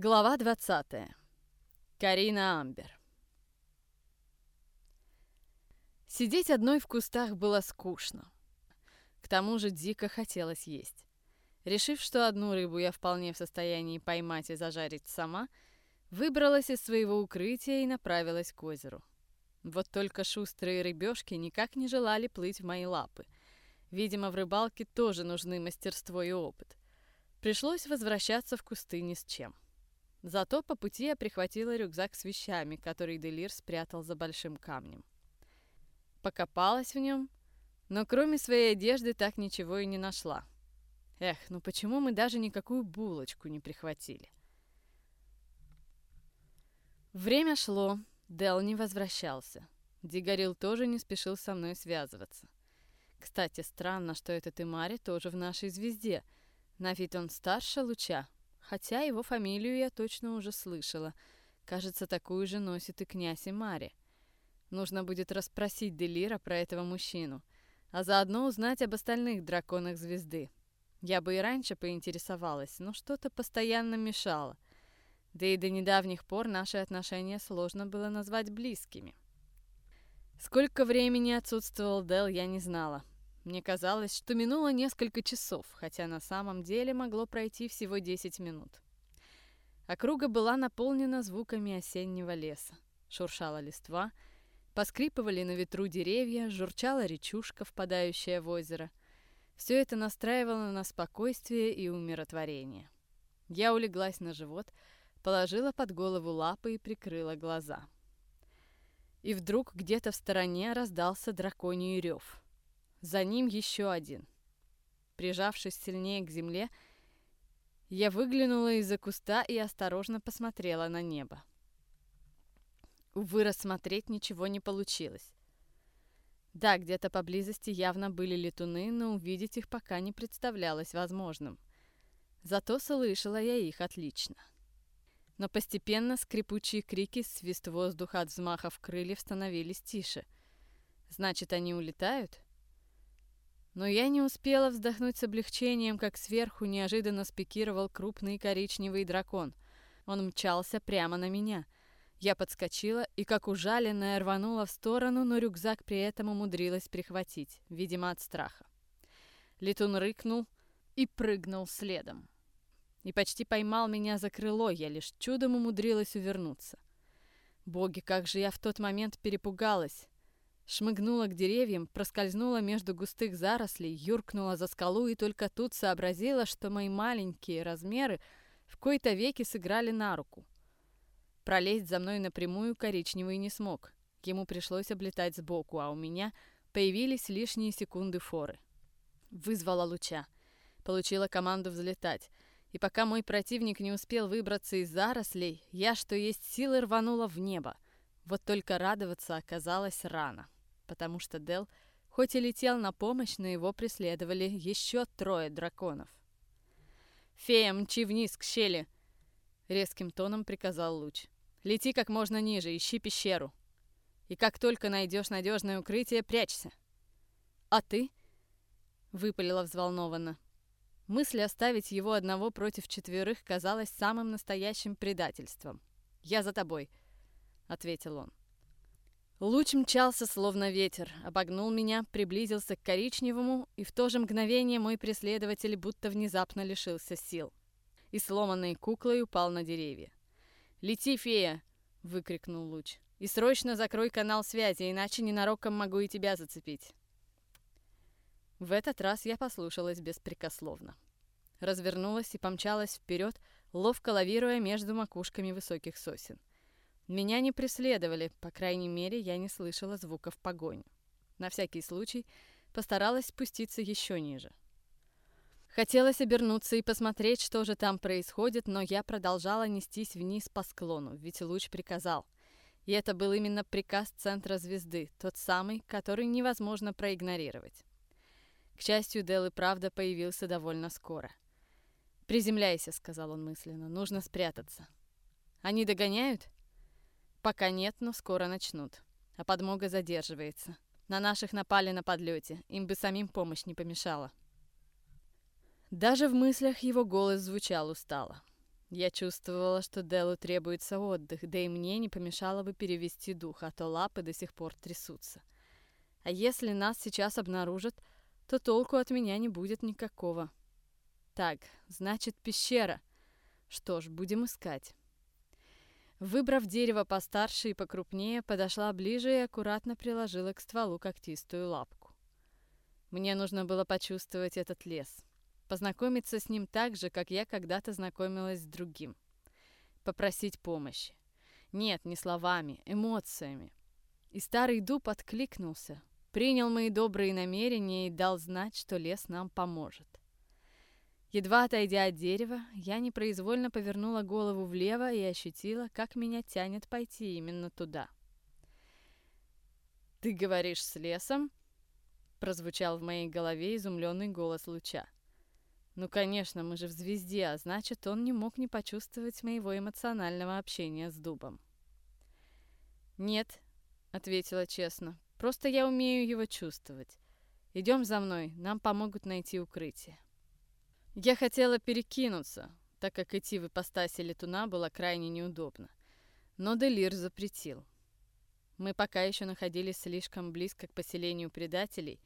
Глава 20. Карина Амбер. Сидеть одной в кустах было скучно. К тому же дико хотелось есть. Решив, что одну рыбу я вполне в состоянии поймать и зажарить сама, выбралась из своего укрытия и направилась к озеру. Вот только шустрые рыбешки никак не желали плыть в мои лапы. Видимо, в рыбалке тоже нужны мастерство и опыт. Пришлось возвращаться в кусты ни с чем. — Зато по пути я прихватила рюкзак с вещами, который Делир спрятал за большим камнем. Покопалась в нем, но кроме своей одежды так ничего и не нашла. Эх, ну почему мы даже никакую булочку не прихватили? Время шло, Дел не возвращался. Дигорил тоже не спешил со мной связываться. Кстати, странно, что этот Имари тоже в нашей звезде. На вид он старше Луча, хотя его фамилию я точно уже слышала. Кажется, такую же носит и князь Имари. Нужно будет расспросить Делира про этого мужчину, а заодно узнать об остальных драконах звезды. Я бы и раньше поинтересовалась, но что-то постоянно мешало. Да и до недавних пор наши отношения сложно было назвать близкими. Сколько времени отсутствовал Дел, я не знала. Мне казалось, что минуло несколько часов, хотя на самом деле могло пройти всего 10 минут. Округа была наполнена звуками осеннего леса. Шуршала листва, поскрипывали на ветру деревья, журчала речушка, впадающая в озеро. Все это настраивало на спокойствие и умиротворение. Я улеглась на живот, положила под голову лапы и прикрыла глаза. И вдруг где-то в стороне раздался драконий рев — за ним еще один. Прижавшись сильнее к земле, я выглянула из-за куста и осторожно посмотрела на небо. Увы, рассмотреть ничего не получилось. Да, где-то поблизости явно были летуны, но увидеть их пока не представлялось возможным. Зато слышала я их отлично. Но постепенно скрипучие крики, свист воздуха от взмахов крыльев становились тише. Значит, они улетают? Но я не успела вздохнуть с облегчением, как сверху неожиданно спикировал крупный коричневый дракон. Он мчался прямо на меня. Я подскочила и, как ужаленная, рванула в сторону, но рюкзак при этом умудрилась прихватить, видимо, от страха. Летун рыкнул и прыгнул следом. И почти поймал меня за крыло, я лишь чудом умудрилась увернуться. Боги, как же я в тот момент перепугалась! Шмыгнула к деревьям, проскользнула между густых зарослей, юркнула за скалу и только тут сообразила, что мои маленькие размеры в кои-то веки сыграли на руку. Пролезть за мной напрямую коричневый не смог. Ему пришлось облетать сбоку, а у меня появились лишние секунды форы. Вызвала луча. Получила команду взлетать. И пока мой противник не успел выбраться из зарослей, я, что есть силы, рванула в небо. Вот только радоваться оказалось рано потому что Дел хоть и летел на помощь, но его преследовали еще трое драконов. «Фея, мчи вниз к щели!» — резким тоном приказал Луч. «Лети как можно ниже, ищи пещеру. И как только найдешь надежное укрытие, прячься». «А ты?» — выпалила взволнованно. Мысль оставить его одного против четверых казалась самым настоящим предательством. «Я за тобой», — ответил он. Луч мчался, словно ветер, обогнул меня, приблизился к коричневому, и в то же мгновение мой преследователь будто внезапно лишился сил. И сломанной куклой упал на деревья. «Лети, фея!» — выкрикнул Луч. «И срочно закрой канал связи, иначе ненароком могу и тебя зацепить». В этот раз я послушалась беспрекословно. Развернулась и помчалась вперед, ловко лавируя между макушками высоких сосен. Меня не преследовали, по крайней мере, я не слышала звуков погони. На всякий случай постаралась спуститься еще ниже. Хотелось обернуться и посмотреть, что же там происходит, но я продолжала нестись вниз по склону, ведь луч приказал. И это был именно приказ Центра Звезды, тот самый, который невозможно проигнорировать. К счастью, Дел и правда появился довольно скоро. «Приземляйся», — сказал он мысленно, — «нужно спрятаться». «Они догоняют?» Пока нет, но скоро начнут. А подмога задерживается. На наших напали на подлете. Им бы самим помощь не помешала. Даже в мыслях его голос звучал устало. Я чувствовала, что Делу требуется отдых, да и мне не помешало бы перевести дух, а то лапы до сих пор трясутся. А если нас сейчас обнаружат, то толку от меня не будет никакого. Так, значит, пещера. Что ж, будем искать. Выбрав дерево постарше и покрупнее, подошла ближе и аккуратно приложила к стволу когтистую лапку. Мне нужно было почувствовать этот лес, познакомиться с ним так же, как я когда-то знакомилась с другим. Попросить помощи. Нет, не словами, эмоциями. И старый дуб откликнулся, принял мои добрые намерения и дал знать, что лес нам поможет. Едва отойдя от дерева, я непроизвольно повернула голову влево и ощутила, как меня тянет пойти именно туда. «Ты говоришь с лесом?» — прозвучал в моей голове изумленный голос луча. «Ну, конечно, мы же в звезде, а значит, он не мог не почувствовать моего эмоционального общения с дубом». «Нет», — ответила честно, — «просто я умею его чувствовать. Идем за мной, нам помогут найти укрытие». Я хотела перекинуться, так как идти в ипостаси летуна было крайне неудобно. Но Делир запретил. Мы пока еще находились слишком близко к поселению предателей,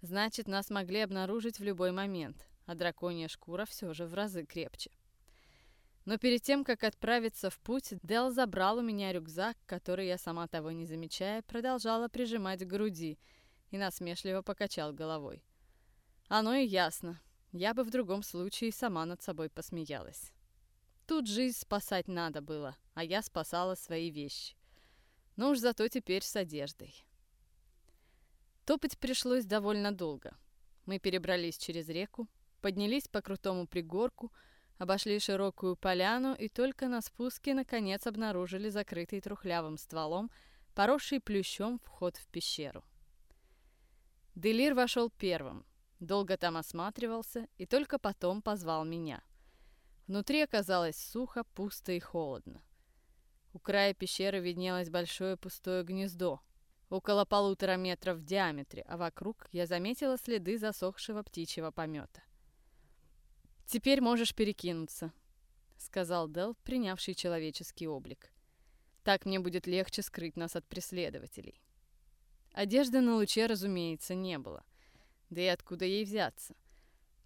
значит, нас могли обнаружить в любой момент, а драконья шкура все же в разы крепче. Но перед тем, как отправиться в путь, Дел забрал у меня рюкзак, который я, сама того не замечая, продолжала прижимать к груди и насмешливо покачал головой. Оно и ясно. Я бы в другом случае сама над собой посмеялась. Тут жизнь спасать надо было, а я спасала свои вещи. Но уж зато теперь с одеждой. Топать пришлось довольно долго. Мы перебрались через реку, поднялись по крутому пригорку, обошли широкую поляну и только на спуске наконец обнаружили закрытый трухлявым стволом, поросший плющом вход в пещеру. Делир вошел первым, Долго там осматривался и только потом позвал меня. Внутри оказалось сухо, пусто и холодно. У края пещеры виднелось большое пустое гнездо, около полутора метров в диаметре, а вокруг я заметила следы засохшего птичьего помета. «Теперь можешь перекинуться», — сказал Дел, принявший человеческий облик. «Так мне будет легче скрыть нас от преследователей». Одежды на луче, разумеется, не было — да и откуда ей взяться?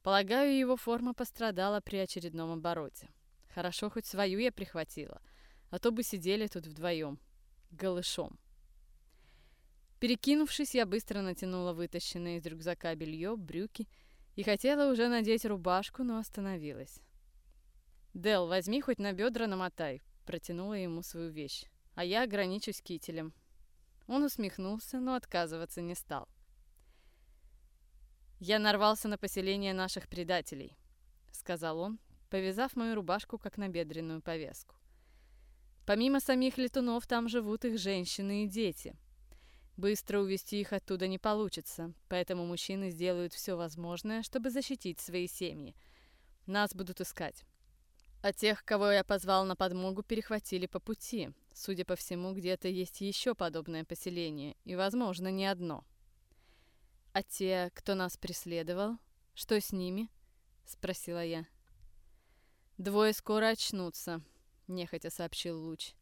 Полагаю, его форма пострадала при очередном обороте. Хорошо, хоть свою я прихватила, а то бы сидели тут вдвоем, голышом. Перекинувшись, я быстро натянула вытащенное из рюкзака белье, брюки и хотела уже надеть рубашку, но остановилась. «Дел, возьми хоть на бедра намотай», — протянула ему свою вещь, а я ограничусь кителем. Он усмехнулся, но отказываться не стал. «Я нарвался на поселение наших предателей», — сказал он, повязав мою рубашку как набедренную повязку. «Помимо самих летунов там живут их женщины и дети. Быстро увести их оттуда не получится, поэтому мужчины сделают все возможное, чтобы защитить свои семьи. Нас будут искать. А тех, кого я позвал на подмогу, перехватили по пути. Судя по всему, где-то есть еще подобное поселение, и, возможно, не одно». «А те, кто нас преследовал? Что с ними?» — спросила я. «Двое скоро очнутся», — нехотя сообщил Луч.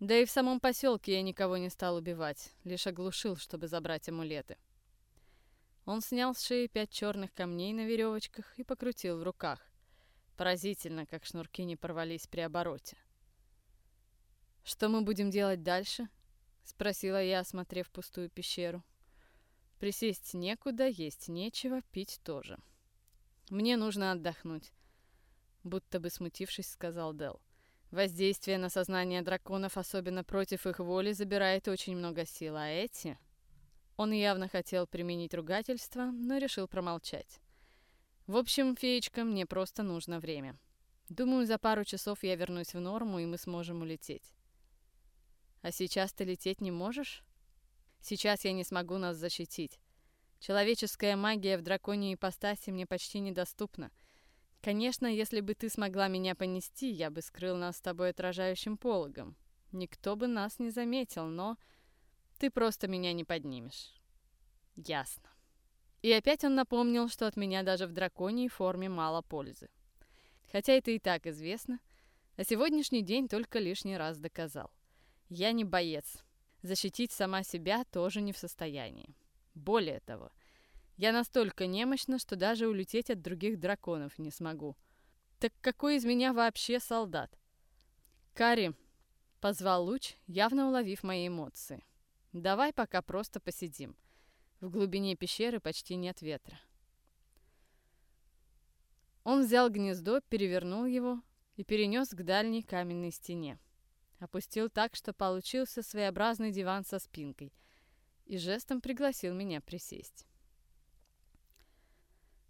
«Да и в самом поселке я никого не стал убивать, лишь оглушил, чтобы забрать амулеты». Он снял с шеи пять черных камней на веревочках и покрутил в руках. Поразительно, как шнурки не порвались при обороте. «Что мы будем делать дальше?» — спросила я, осмотрев пустую пещеру. Присесть некуда, есть нечего, пить тоже. Мне нужно отдохнуть. Будто бы смутившись, сказал Дел. Воздействие на сознание драконов, особенно против их воли, забирает очень много сил, а эти... Он явно хотел применить ругательство, но решил промолчать. В общем, феечка, мне просто нужно время. Думаю, за пару часов я вернусь в норму, и мы сможем улететь. А сейчас ты лететь не можешь? Сейчас я не смогу нас защитить. Человеческая магия в драконьей ипостаси мне почти недоступна. Конечно, если бы ты смогла меня понести, я бы скрыл нас с тобой отражающим пологом. Никто бы нас не заметил, но ты просто меня не поднимешь. Ясно. И опять он напомнил, что от меня даже в драконьей форме мало пользы. Хотя это и так известно — А сегодняшний день только лишний раз доказал. Я не боец. Защитить сама себя тоже не в состоянии. Более того, я настолько немощна, что даже улететь от других драконов не смогу. Так какой из меня вообще солдат? Кари, позвал Луч, явно уловив мои эмоции. Давай пока просто посидим. В глубине пещеры почти нет ветра. Он взял гнездо, перевернул его и перенес к дальней каменной стене. Опустил так, что получился своеобразный диван со спинкой, и жестом пригласил меня присесть.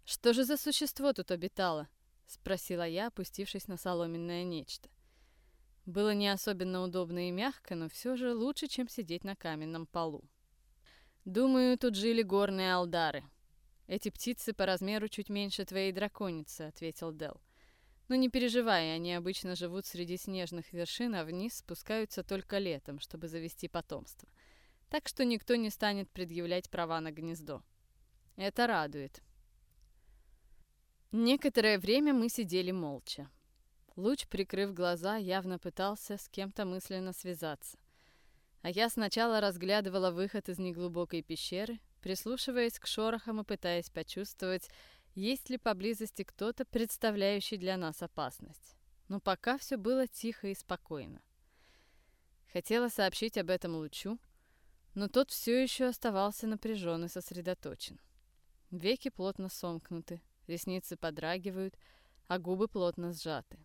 «Что же за существо тут обитало?» — спросила я, опустившись на соломенное нечто. Было не особенно удобно и мягко, но все же лучше, чем сидеть на каменном полу. «Думаю, тут жили горные алдары. Эти птицы по размеру чуть меньше твоей драконицы», — ответил Дел. «Но не переживай, они обычно живут среди снежных вершин, а вниз спускаются только летом, чтобы завести потомство. Так что никто не станет предъявлять права на гнездо. Это радует». Некоторое время мы сидели молча. Луч, прикрыв глаза, явно пытался с кем-то мысленно связаться. А я сначала разглядывала выход из неглубокой пещеры, прислушиваясь к шорохам и пытаясь почувствовать, есть ли поблизости кто-то, представляющий для нас опасность. Но пока все было тихо и спокойно. Хотела сообщить об этом Лучу, но тот все еще оставался напряжен и сосредоточен. Веки плотно сомкнуты, ресницы подрагивают, а губы плотно сжаты.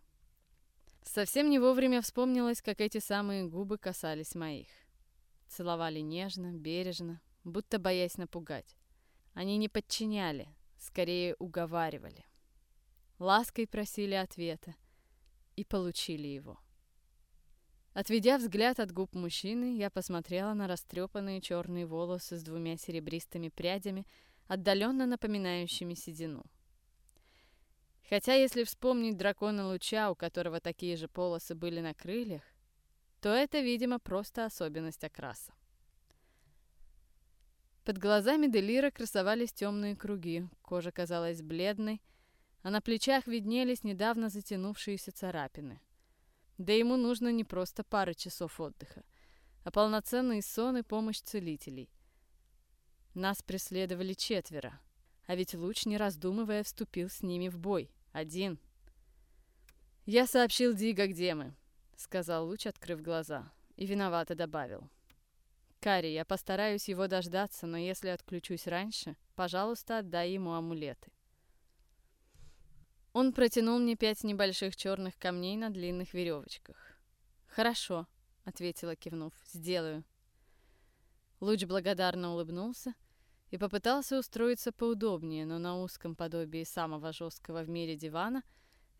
Совсем не вовремя вспомнилось, как эти самые губы касались моих. Целовали нежно, бережно, будто боясь напугать. Они не подчиняли, скорее уговаривали. Лаской просили ответа и получили его. Отведя взгляд от губ мужчины, я посмотрела на растрепанные черные волосы с двумя серебристыми прядями, отдаленно напоминающими седину. Хотя, если вспомнить дракона Луча, у которого такие же полосы были на крыльях, то это, видимо, просто особенность окраса. Под глазами Делира красовались темные круги, кожа казалась бледной, а на плечах виднелись недавно затянувшиеся царапины. Да ему нужно не просто пара часов отдыха, а полноценный сон и помощь целителей. Нас преследовали четверо, а ведь Луч, не раздумывая, вступил с ними в бой. Один. «Я сообщил Дига, где мы», — сказал Луч, открыв глаза, и виновато добавил. «Кари, я постараюсь его дождаться, но если отключусь раньше, пожалуйста, отдай ему амулеты». Он протянул мне пять небольших черных камней на длинных веревочках. «Хорошо», — ответила, кивнув, — «сделаю». Луч благодарно улыбнулся и попытался устроиться поудобнее, но на узком подобии самого жесткого в мире дивана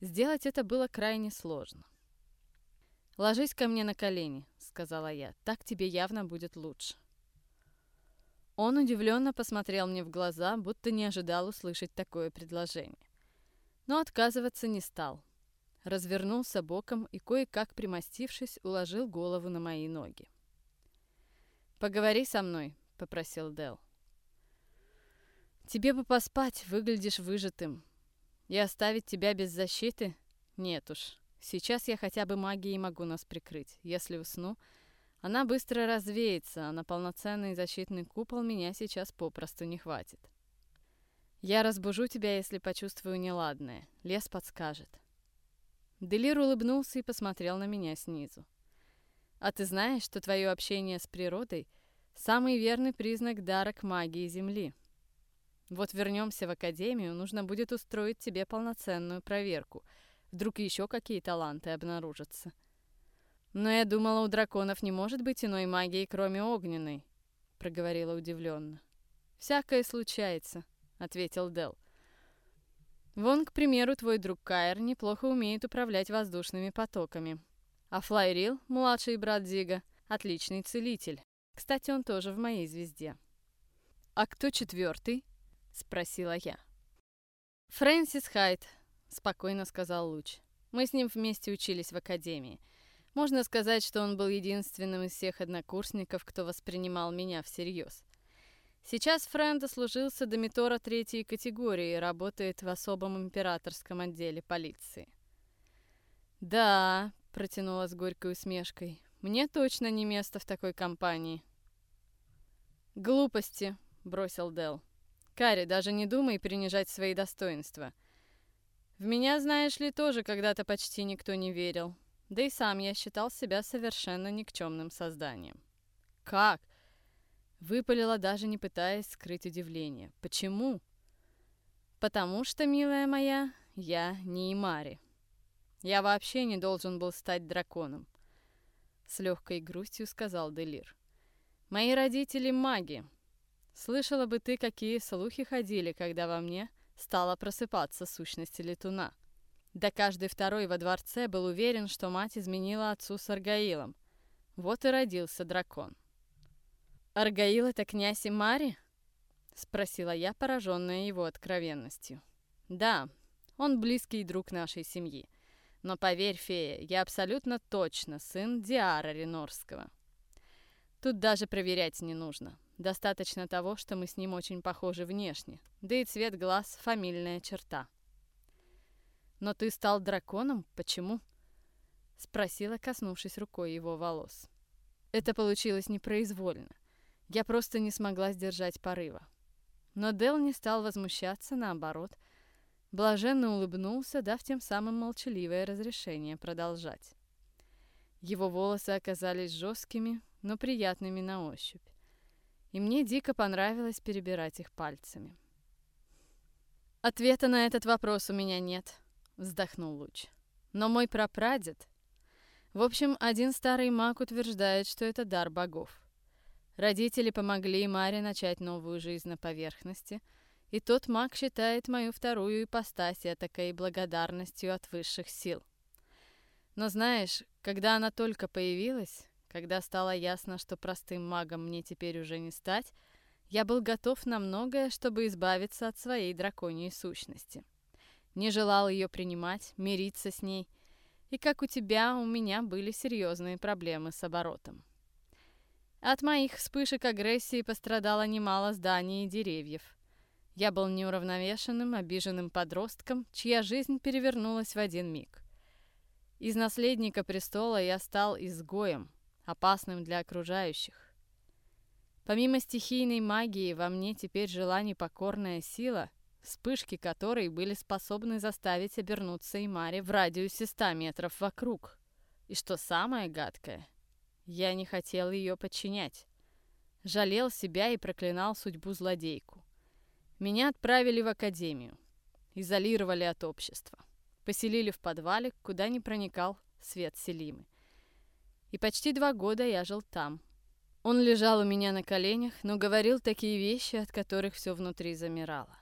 сделать это было крайне сложно. «Ложись ко мне на колени», — сказала я, — «так тебе явно будет лучше». Он удивленно посмотрел мне в глаза, будто не ожидал услышать такое предложение. Но отказываться не стал. Развернулся боком и, кое-как примостившись, уложил голову на мои ноги. «Поговори со мной», — попросил Дел. Тебе бы поспать, выглядишь выжатым. И оставить тебя без защиты? Нет уж. Сейчас я хотя бы магией могу нас прикрыть. Если усну, она быстро развеется, а на полноценный защитный купол меня сейчас попросту не хватит. Я разбужу тебя, если почувствую неладное. Лес подскажет. Делир улыбнулся и посмотрел на меня снизу. А ты знаешь, что твое общение с природой – самый верный признак дара к магии Земли? Вот вернемся в академию, нужно будет устроить тебе полноценную проверку. Вдруг еще какие таланты обнаружатся. Но я думала, у драконов не может быть иной магии, кроме огненной, проговорила удивленно. Всякое случается, ответил Дел. Вон, к примеру, твой друг Кайр неплохо умеет управлять воздушными потоками. А Флайрил, младший брат Зига, отличный целитель. Кстати, он тоже в моей звезде. А кто четвертый? — спросила я. «Фрэнсис Хайт», — спокойно сказал Луч. «Мы с ним вместе учились в академии. Можно сказать, что он был единственным из всех однокурсников, кто воспринимал меня всерьез. Сейчас Фрэн дослужился до Митора третьей категории и работает в особом императорском отделе полиции». «Да», — протянула с горькой усмешкой, — «мне точно не место в такой компании». «Глупости», — бросил Дел. «Карри, даже не думай принижать свои достоинства. В меня, знаешь ли, тоже когда-то почти никто не верил. Да и сам я считал себя совершенно никчемным созданием». «Как?» — выпалила, даже не пытаясь скрыть удивление. «Почему?» «Потому что, милая моя, я не Имари». Я вообще не должен был стать драконом. С легкой грустью сказал Делир. Мои родители маги. Слышала бы ты, какие слухи ходили, когда во мне стала просыпаться сущность летуна. Да каждый второй во дворце был уверен, что мать изменила отцу с Аргаилом. Вот и родился дракон. «Аргаил — это князь Имари?» — спросила я, пораженная его откровенностью. «Да, он близкий друг нашей семьи. Но поверь, фея, я абсолютно точно сын Диара Ренорского. Тут даже проверять не нужно. Достаточно того, что мы с ним очень похожи внешне. Да и цвет глаз — фамильная черта. «Но ты стал драконом? Почему?» — спросила, коснувшись рукой его волос. Это получилось непроизвольно. Я просто не смогла сдержать порыва. Но Дел не стал возмущаться, наоборот — Блаженно улыбнулся, дав тем самым молчаливое разрешение продолжать. Его волосы оказались жесткими, но приятными на ощупь. И мне дико понравилось перебирать их пальцами. «Ответа на этот вопрос у меня нет», — вздохнул Луч. «Но мой прапрадед...» В общем, один старый маг утверждает, что это дар богов. Родители помогли Маре начать новую жизнь на поверхности — и тот маг считает мою вторую ипостась такой благодарностью от высших сил. Но знаешь, когда она только появилась, когда стало ясно, что простым магом мне теперь уже не стать, я был готов на многое, чтобы избавиться от своей драконьей сущности. Не желал ее принимать, мириться с ней, и как у тебя, у меня были серьезные проблемы с оборотом. От моих вспышек агрессии пострадало немало зданий и деревьев. Я был неуравновешенным, обиженным подростком, чья жизнь перевернулась в один миг. Из наследника престола я стал изгоем, опасным для окружающих. Помимо стихийной магии, во мне теперь жила непокорная сила, вспышки которой были способны заставить обернуться Имари в радиусе 100 метров вокруг. И что самое гадкое, я не хотел ее подчинять. Жалел себя и проклинал судьбу злодейку. Меня отправили в академию, изолировали от общества, поселили в подвале, куда не проникал свет Селимы. И почти два года я жил там. Он лежал у меня на коленях, но говорил такие вещи, от которых все внутри замирало.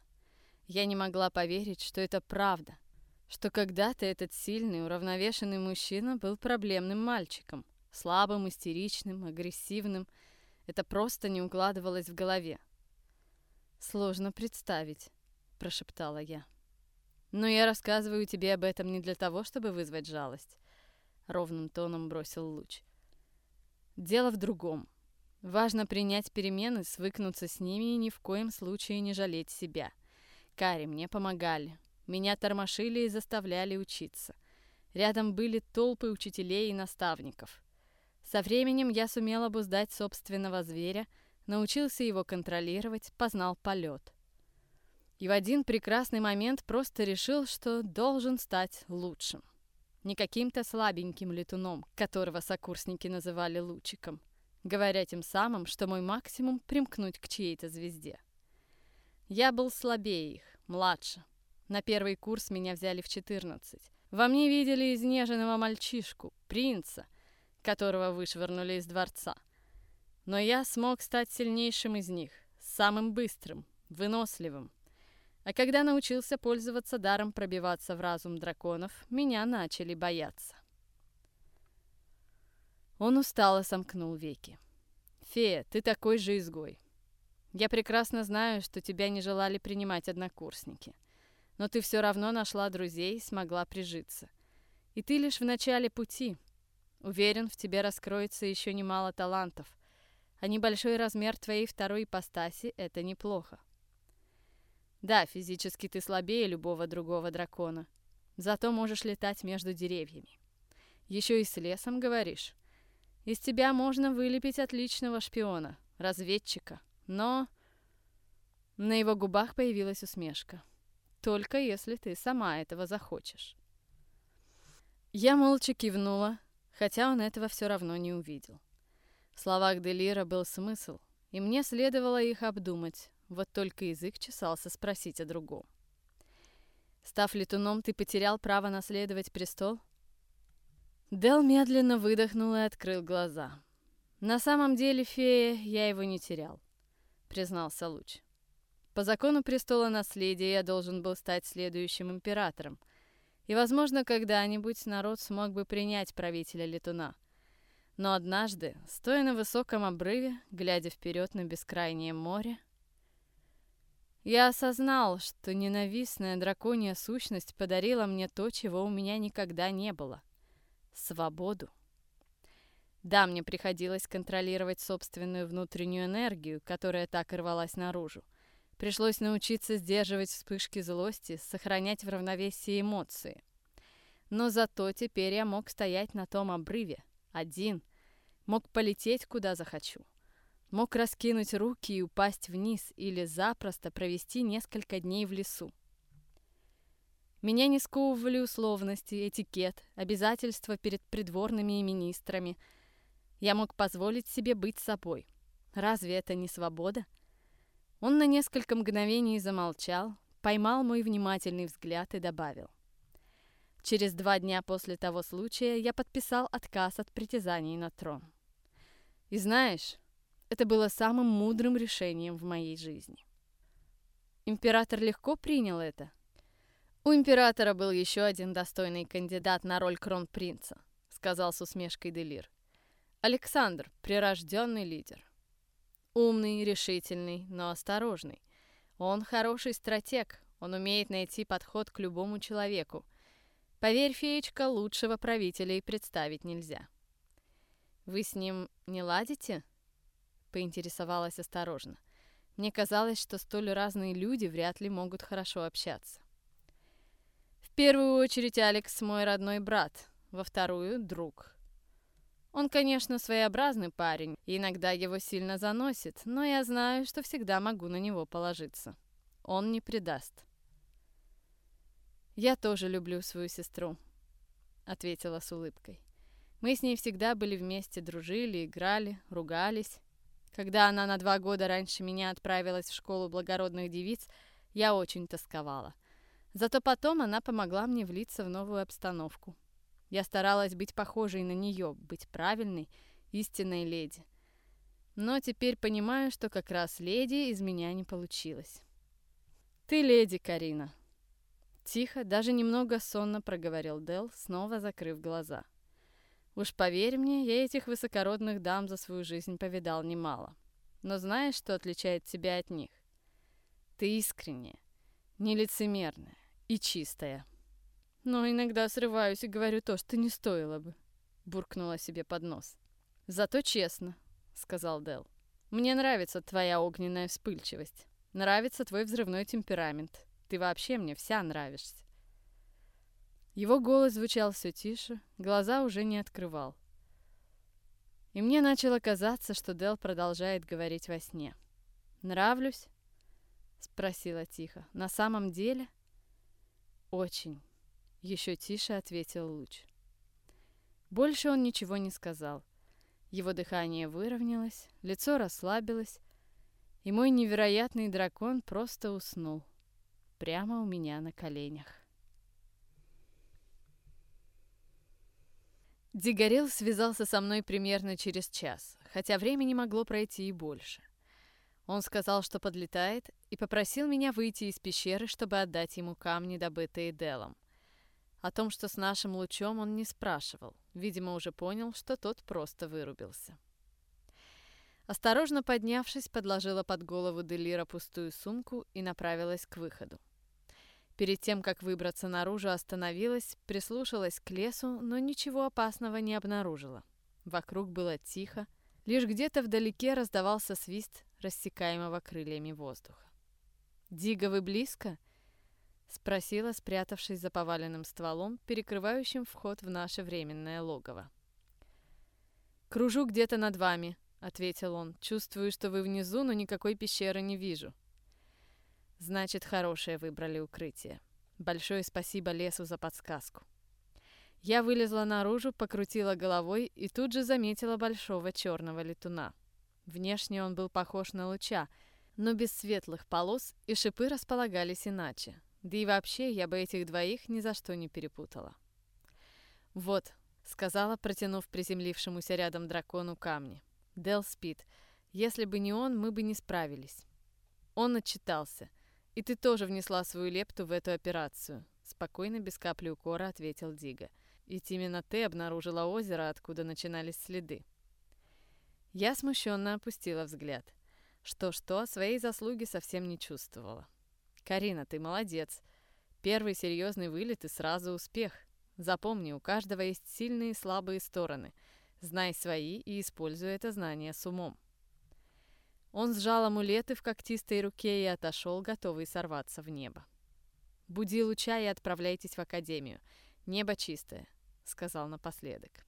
Я не могла поверить, что это правда, что когда-то этот сильный, уравновешенный мужчина был проблемным мальчиком, слабым, истеричным, агрессивным. Это просто не укладывалось в голове. «Сложно представить», — прошептала я. «Но я рассказываю тебе об этом не для того, чтобы вызвать жалость», — ровным тоном бросил Луч. «Дело в другом. Важно принять перемены, свыкнуться с ними и ни в коем случае не жалеть себя. Кари мне помогали. Меня тормошили и заставляли учиться. Рядом были толпы учителей и наставников. Со временем я сумела обуздать собственного зверя — научился его контролировать, познал полет. И в один прекрасный момент просто решил, что должен стать лучшим. Не каким-то слабеньким летуном, которого сокурсники называли лучиком, говоря тем самым, что мой максимум — примкнуть к чьей-то звезде. Я был слабее их, младше. На первый курс меня взяли в 14. Во мне видели изнеженного мальчишку, принца, которого вышвырнули из дворца — но я смог стать сильнейшим из них, самым быстрым, выносливым. А когда научился пользоваться даром пробиваться в разум драконов, меня начали бояться. Он устало сомкнул веки. «Фея, ты такой же изгой. Я прекрасно знаю, что тебя не желали принимать однокурсники. Но ты все равно нашла друзей и смогла прижиться. И ты лишь в начале пути. Уверен, в тебе раскроется еще немало талантов а небольшой размер твоей второй ипостаси — это неплохо. Да, физически ты слабее любого другого дракона, зато можешь летать между деревьями. Еще и с лесом говоришь. Из тебя можно вылепить отличного шпиона, разведчика. Но... На его губах появилась усмешка. Только если ты сама этого захочешь. Я молча кивнула, хотя он этого все равно не увидел. В словах Делира был смысл, и мне следовало их обдумать, вот только язык чесался спросить о другом. «Став летуном, ты потерял право наследовать престол?» Дел медленно выдохнул и открыл глаза. «На самом деле, фея, я его не терял», — признался Луч. «По закону престола наследия я должен был стать следующим императором, и, возможно, когда-нибудь народ смог бы принять правителя летуна. Но однажды, стоя на высоком обрыве, глядя вперед на бескрайнее море, я осознал, что ненавистная драконья сущность подарила мне то, чего у меня никогда не было — свободу. Да, мне приходилось контролировать собственную внутреннюю энергию, которая так рвалась наружу. Пришлось научиться сдерживать вспышки злости, сохранять в равновесии эмоции. Но зато теперь я мог стоять на том обрыве, один, мог полететь куда захочу. Мог раскинуть руки и упасть вниз или запросто провести несколько дней в лесу. Меня не сковывали условности, этикет, обязательства перед придворными и министрами. Я мог позволить себе быть собой. Разве это не свобода? Он на несколько мгновений замолчал, поймал мой внимательный взгляд и добавил. Через два дня после того случая я подписал отказ от притязаний на трон. И знаешь, это было самым мудрым решением в моей жизни. Император легко принял это, «У императора был еще один достойный кандидат на роль кронпринца», — сказал с усмешкой Делир. «Александр — прирожденный лидер. Умный, решительный, но осторожный. Он хороший стратег, он умеет найти подход к любому человеку. Поверь, феечка, лучшего правителя и представить нельзя». «Вы с ним не ладите?» — поинтересовалась осторожно. Мне казалось, что столь разные люди вряд ли могут хорошо общаться. В первую очередь Алекс мой родной брат, во вторую — друг. Он, конечно, своеобразный парень, и иногда его сильно заносит, но я знаю, что всегда могу на него положиться. Он не предаст. «Я тоже люблю свою сестру», — ответила с улыбкой. «Мы с ней всегда были вместе, дружили, играли, ругались. Когда она на два года раньше меня отправилась в школу благородных девиц, я очень тосковала. Зато потом она помогла мне влиться в новую обстановку. Я старалась быть похожей на нее, быть правильной, истинной леди. Но теперь понимаю, что как раз леди из меня не получилось. «Ты леди, Карина!» Тихо, даже немного сонно проговорил Дел, снова закрыв глаза. «Уж поверь мне, я этих высокородных дам за свою жизнь повидал немало. Но знаешь, что отличает тебя от них? Ты искренняя, нелицемерная, и чистая. Но иногда срываюсь и говорю то, что не стоило бы, буркнула себе под нос. Зато честно, сказал Дел. Мне нравится твоя огненная вспыльчивость. Нравится твой взрывной темперамент. Ты вообще мне вся нравишься. Его голос звучал все тише, глаза уже не открывал. И мне начало казаться, что Дел продолжает говорить во сне. «Нравлюсь?» — спросила тихо. «На самом деле?» «Очень», — еще тише ответил Луч. Больше он ничего не сказал. Его дыхание выровнялось, лицо расслабилось, и мой невероятный дракон просто уснул. Прямо у меня на коленях. Дигорел связался со мной примерно через час, хотя времени могло пройти и больше. Он сказал, что подлетает, и попросил меня выйти из пещеры, чтобы отдать ему камни, добытые Делом. О том, что с нашим лучом, он не спрашивал. Видимо, уже понял, что тот просто вырубился. Осторожно поднявшись, подложила под голову Делира пустую сумку и направилась к выходу. Перед тем, как выбраться наружу, остановилась, прислушалась к лесу, но ничего опасного не обнаружила. Вокруг было тихо, лишь где-то вдалеке раздавался свист рассекаемого крыльями воздуха. «Дига, вы близко?» — Спросила, спрятавшись за поваленным стволом, перекрывающим вход в наше временное логово. «Кружу где-то над вами», — ответил он. «Чувствую, что вы внизу, но никакой пещеры не вижу». «Значит, хорошее выбрали укрытие. Большое спасибо лесу за подсказку». Я вылезла наружу, покрутила головой и тут же заметила большого черного летуна. Внешне он был похож на луча, но без светлых полос, и шипы располагались иначе. Да и вообще я бы этих двоих ни за что не перепутала. «Вот», — сказала, протянув приземлившемуся рядом дракону камни. «Дел спит. Если бы не он, мы бы не справились». Он отчитался. «И ты тоже внесла свою лепту в эту операцию», — спокойно, без капли укора ответил Дига. Ведь именно ты обнаружила озеро, откуда начинались следы. Я смущенно опустила взгляд. Что-что, своей заслуги совсем не чувствовала. «Карина, ты молодец. Первый серьезный вылет и сразу успех. Запомни, у каждого есть сильные и слабые стороны. Знай свои и используй это знание с умом». Он сжал амулеты в когтистой руке и отошел, готовый сорваться в небо. «Буди луча и отправляйтесь в академию. Небо чистое сказал напоследок.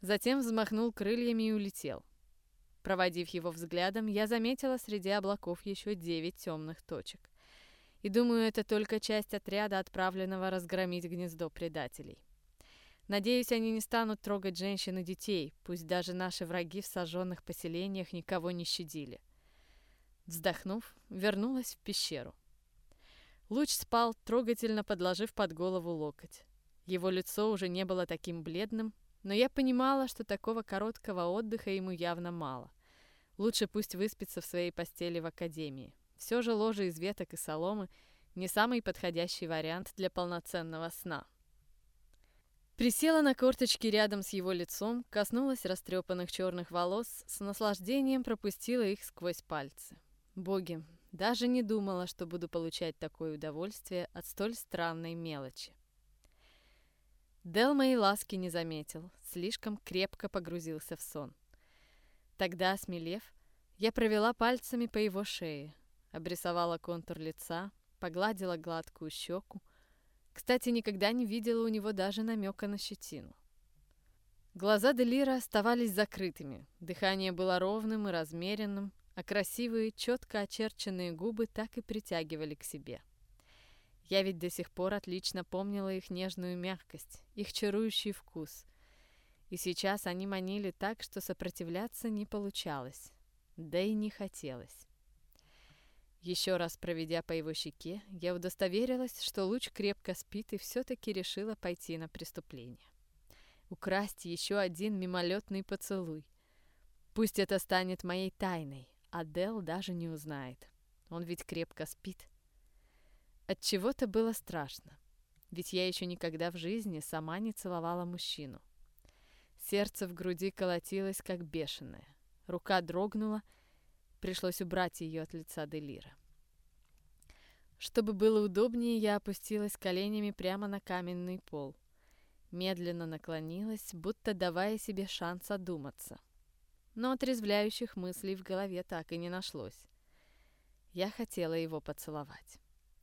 Затем взмахнул крыльями и улетел. Проводив его взглядом, я заметила среди облаков еще девять темных точек. И думаю, это только часть отряда, отправленного разгромить гнездо предателей. Надеюсь, они не станут трогать женщин и детей, пусть даже наши враги в сожженных поселениях никого не щадили. Вздохнув, вернулась в пещеру. Луч спал, трогательно подложив под голову локоть. Его лицо уже не было таким бледным, но я понимала, что такого короткого отдыха ему явно мало. Лучше пусть выспится в своей постели в академии. Все же ложе из веток и соломы не самый подходящий вариант для полноценного сна. Присела на корточки рядом с его лицом, коснулась растрепанных черных волос, с наслаждением пропустила их сквозь пальцы. Боги, даже не думала, что буду получать такое удовольствие от столь странной мелочи. Дел моей ласки не заметил, слишком крепко погрузился в сон. Тогда, смелев, я провела пальцами по его шее, обрисовала контур лица, погладила гладкую щеку. Кстати, никогда не видела у него даже намека на щетину. Глаза Делира оставались закрытыми, дыхание было ровным и размеренным, а красивые, четко очерченные губы так и притягивали к себе. Я ведь до сих пор отлично помнила их нежную мягкость, их чарующий вкус. И сейчас они манили так, что сопротивляться не получалось, да и не хотелось. Еще раз проведя по его щеке, я удостоверилась, что луч крепко спит и все-таки решила пойти на преступление. Украсть еще один мимолетный поцелуй. Пусть это станет моей тайной, а Дел даже не узнает. Он ведь крепко спит. От чего-то было страшно, ведь я еще никогда в жизни сама не целовала мужчину. Сердце в груди колотилось, как бешеное. Рука дрогнула, пришлось убрать ее от лица Делира. Чтобы было удобнее, я опустилась коленями прямо на каменный пол. Медленно наклонилась, будто давая себе шанс одуматься. Но отрезвляющих мыслей в голове так и не нашлось. Я хотела его поцеловать.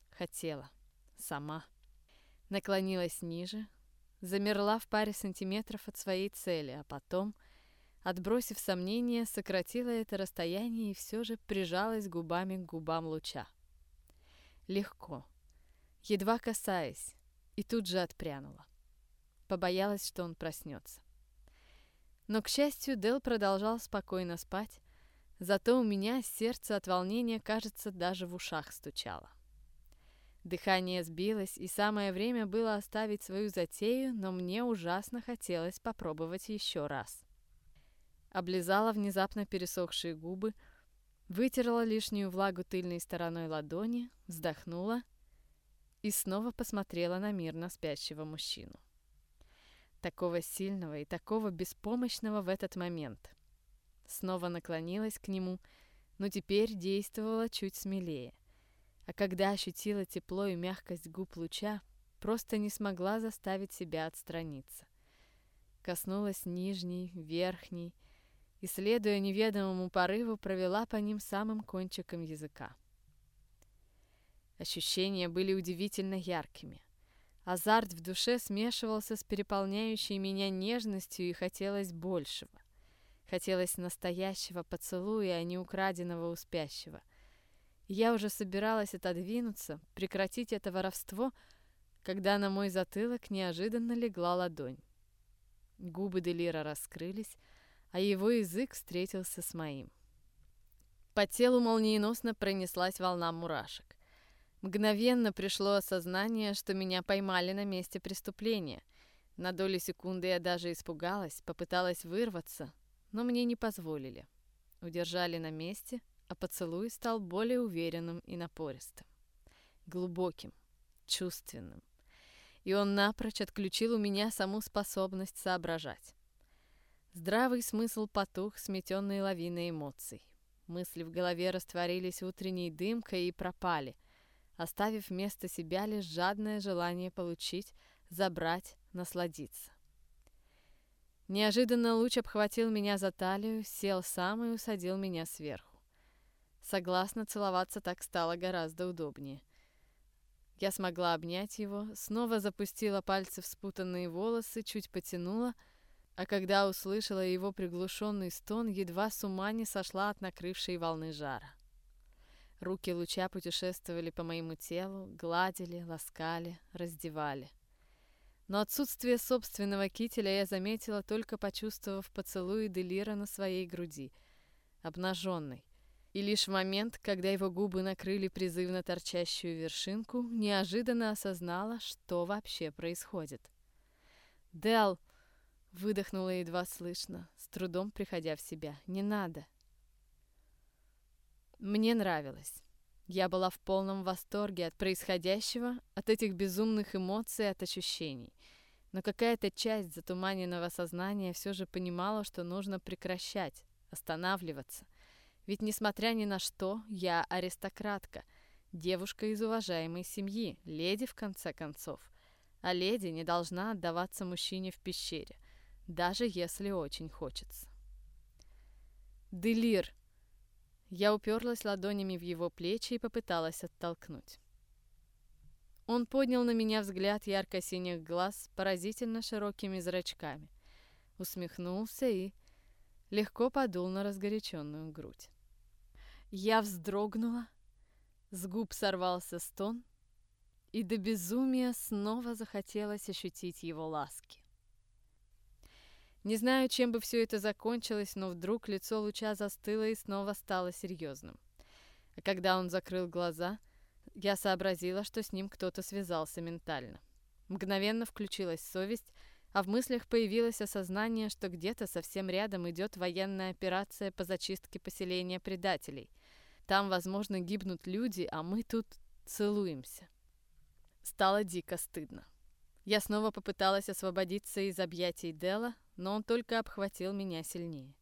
Хотела. Сама. Наклонилась ниже, замерла в паре сантиметров от своей цели, а потом, отбросив сомнения, сократила это расстояние и все же прижалась губами к губам луча. Легко, едва касаясь, и тут же отпрянула. Побоялась, что он проснется. Но, к счастью, Дел продолжал спокойно спать, зато у меня сердце от волнения, кажется, даже в ушах стучало. Дыхание сбилось, и самое время было оставить свою затею, но мне ужасно хотелось попробовать еще раз. Облизала внезапно пересохшие губы, вытерла лишнюю влагу тыльной стороной ладони, вздохнула и снова посмотрела на мирно спящего мужчину. Такого сильного и такого беспомощного в этот момент. Снова наклонилась к нему, но теперь действовала чуть смелее — а когда ощутила тепло и мягкость губ луча, просто не смогла заставить себя отстраниться. Коснулась нижней, верхней, и, следуя неведомому порыву, провела по ним самым кончиком языка. Ощущения были удивительно яркими. Азарт в душе смешивался с переполняющей меня нежностью и хотелось большего. Хотелось настоящего поцелуя, а не украденного у спящего. Я уже собиралась отодвинуться, прекратить это воровство, когда на мой затылок неожиданно легла ладонь. Губы Делира раскрылись, а его язык встретился с моим. По телу молниеносно пронеслась волна мурашек. Мгновенно пришло осознание, что меня поймали на месте преступления. На долю секунды я даже испугалась, попыталась вырваться, но мне не позволили. Удержали на месте, а поцелуй стал более уверенным и напористым. Глубоким, чувственным. И он напрочь отключил у меня саму способность соображать. Здравый смысл потух, сметенный лавиной эмоций. Мысли в голове растворились утренней дымкой и пропали — оставив вместо себя лишь жадное желание получить, забрать, насладиться. Неожиданно луч обхватил меня за талию, сел сам и усадил меня сверху. Согласно, целоваться так стало гораздо удобнее. Я смогла обнять его, снова запустила пальцы в спутанные волосы, чуть потянула, а когда услышала его приглушенный стон, едва с ума не сошла от накрывшей волны жара. Руки луча путешествовали по моему телу, гладили, ласкали, раздевали. Но отсутствие собственного кителя я заметила, только почувствовав поцелуй Делира на своей груди, обнаженной. И лишь в момент, когда его губы накрыли призывно торчащую вершинку, неожиданно осознала, что вообще происходит. «Дел!» — выдохнула едва слышно, с трудом приходя в себя. «Не надо!» Мне нравилось. Я была в полном восторге от происходящего, от этих безумных эмоций, от ощущений. Но какая-то часть затуманенного сознания все же понимала, что нужно прекращать, останавливаться. Ведь, несмотря ни на что, я аристократка, девушка из уважаемой семьи, леди в конце концов. А леди не должна отдаваться мужчине в пещере, даже если очень хочется. «Делир!» Я уперлась ладонями в его плечи и попыталась оттолкнуть. Он поднял на меня взгляд ярко-синих глаз с поразительно широкими зрачками, усмехнулся и легко подул на разгоряченную грудь. Я вздрогнула, с губ сорвался стон, и до безумия снова захотелось ощутить его ласки. Не знаю, чем бы все это закончилось, но вдруг лицо луча застыло и снова стало серьезным. А когда он закрыл глаза, я сообразила, что с ним кто-то связался ментально. Мгновенно включилась совесть, а в мыслях появилось осознание, что где-то совсем рядом идет военная операция по зачистке поселения предателей. Там, возможно, гибнут люди, а мы тут целуемся. Стало дико стыдно. Я снова попыталась освободиться из объятий Дела, но он только обхватил меня сильнее.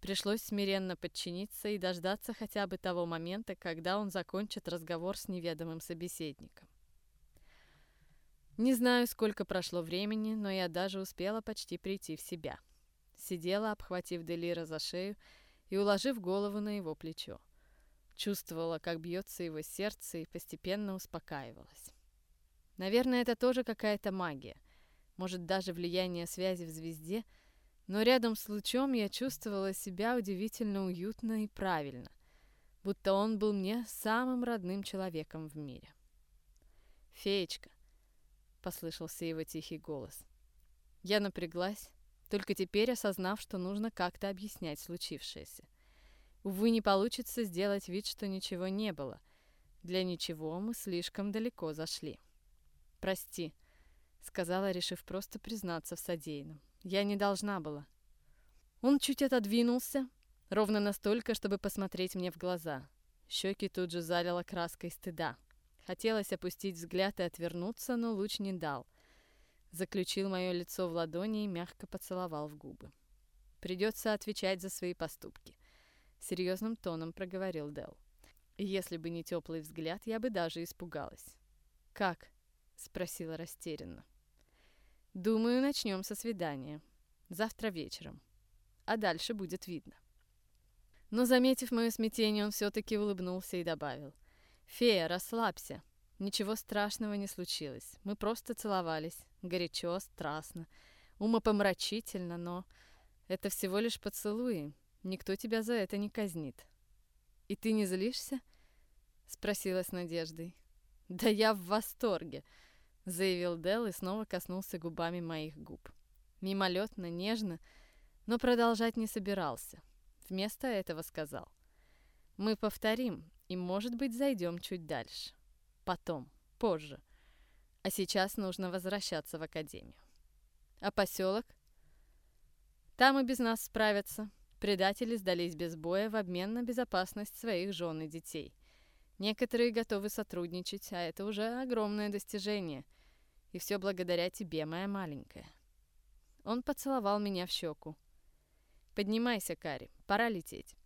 Пришлось смиренно подчиниться и дождаться хотя бы того момента, когда он закончит разговор с неведомым собеседником. Не знаю, сколько прошло времени, но я даже успела почти прийти в себя. Сидела, обхватив Делира за шею и уложив голову на его плечо. Чувствовала, как бьется его сердце и постепенно успокаивалась. Наверное, это тоже какая-то магия. Может, даже влияние связи в звезде. Но рядом с лучом я чувствовала себя удивительно уютно и правильно. Будто он был мне самым родным человеком в мире. «Феечка», — послышался его тихий голос. Я напряглась, только теперь осознав, что нужно как-то объяснять случившееся. Увы, не получится сделать вид, что ничего не было. Для ничего мы слишком далеко зашли. «Прости», — сказала, решив просто признаться в содеянном. «Я не должна была». Он чуть отодвинулся, ровно настолько, чтобы посмотреть мне в глаза. Щеки тут же залила краской стыда. Хотелось опустить взгляд и отвернуться, но луч не дал. Заключил мое лицо в ладони и мягко поцеловал в губы. «Придется отвечать за свои поступки», — серьезным тоном проговорил Дел. Если бы не теплый взгляд, я бы даже испугалась. «Как?» Спросила растерянно. Думаю, начнем со свидания. Завтра вечером. А дальше будет видно. Но, заметив мое смятение, он все-таки улыбнулся и добавил. «Фея, расслабься. Ничего страшного не случилось. Мы просто целовались. Горячо, страстно, умопомрачительно, но это всего лишь поцелуи. Никто тебя за это не казнит. И ты не злишься? Спросила с надеждой. Да я в восторге, заявил Дел и снова коснулся губами моих губ. Мимолетно, нежно, но продолжать не собирался. Вместо этого сказал. Мы повторим и, может быть, зайдем чуть дальше. Потом, позже. А сейчас нужно возвращаться в академию. А поселок? Там и без нас справятся. Предатели сдались без боя в обмен на безопасность своих жен и детей. Некоторые готовы сотрудничать, а это уже огромное достижение. И все благодаря тебе, моя маленькая. Он поцеловал меня в щеку. «Поднимайся, Кари, пора лететь».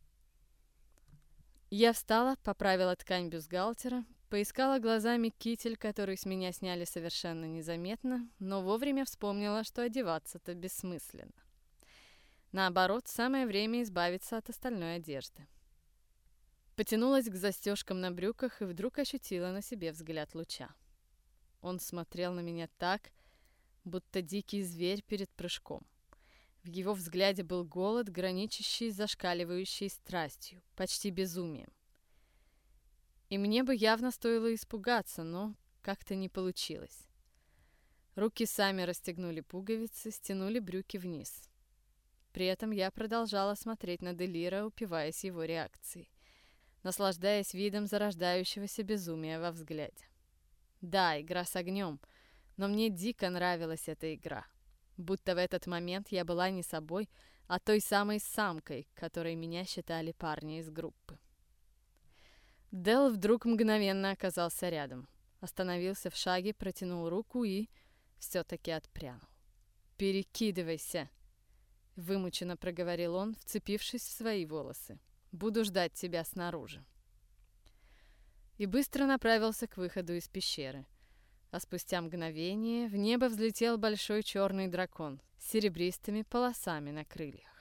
Я встала, поправила ткань бюстгальтера, поискала глазами китель, который с меня сняли совершенно незаметно, но вовремя вспомнила, что одеваться-то бессмысленно. Наоборот, самое время избавиться от остальной одежды. Потянулась к застежкам на брюках и вдруг ощутила на себе взгляд луча. Он смотрел на меня так, будто дикий зверь перед прыжком. В его взгляде был голод, граничащий с зашкаливающей страстью, почти безумием. И мне бы явно стоило испугаться, но как-то не получилось. Руки сами расстегнули пуговицы, стянули брюки вниз. При этом я продолжала смотреть на Делира, упиваясь его реакцией, наслаждаясь видом зарождающегося безумия во взгляде. Да, игра с огнем, но мне дико нравилась эта игра. Будто в этот момент я была не собой, а той самой самкой, которой меня считали парни из группы. Дел вдруг мгновенно оказался рядом. Остановился в шаге, протянул руку и все-таки отпрянул. «Перекидывайся!» Вымученно проговорил он, вцепившись в свои волосы. «Буду ждать тебя снаружи». И быстро направился к выходу из пещеры. А спустя мгновение в небо взлетел большой черный дракон с серебристыми полосами на крыльях.